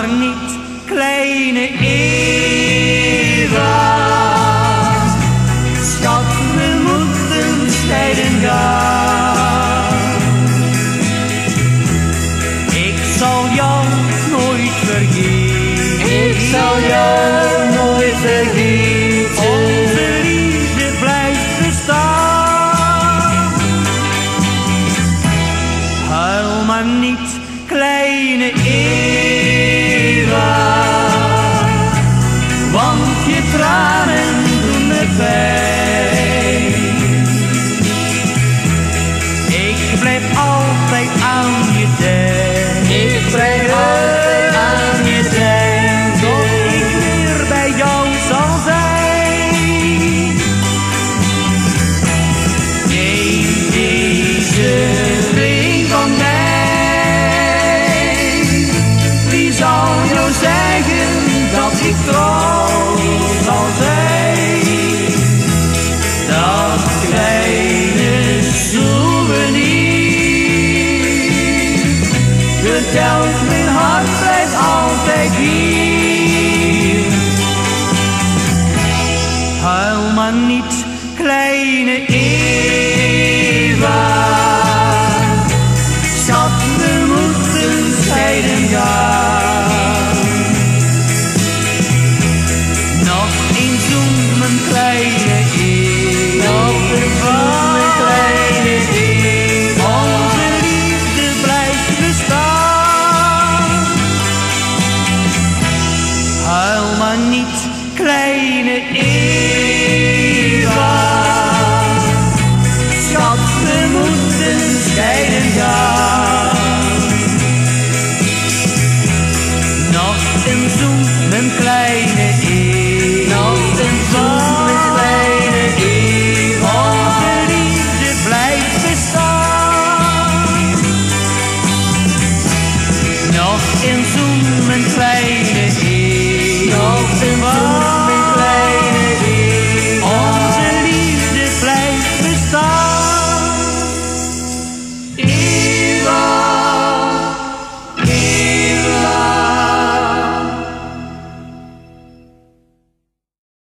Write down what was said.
maar niet, kleine Eva. Schat, we moeten scheiden gaan. Ik zal jou nooit vergeten. Ik zal jou nooit vergeten. Onze liefde blijft bestaan. Huil maar niet, kleine Eva. Ik blijf altijd aan je denken. Ik blijf altijd aan je denken. Tot ik weer bij jou zal zijn. Neem deze ring van mij. Wie zal jou zeggen vertelt mijn hart blijft altijd hier. Huil maar niet, kleine Eva. Een zoen, mijn kleine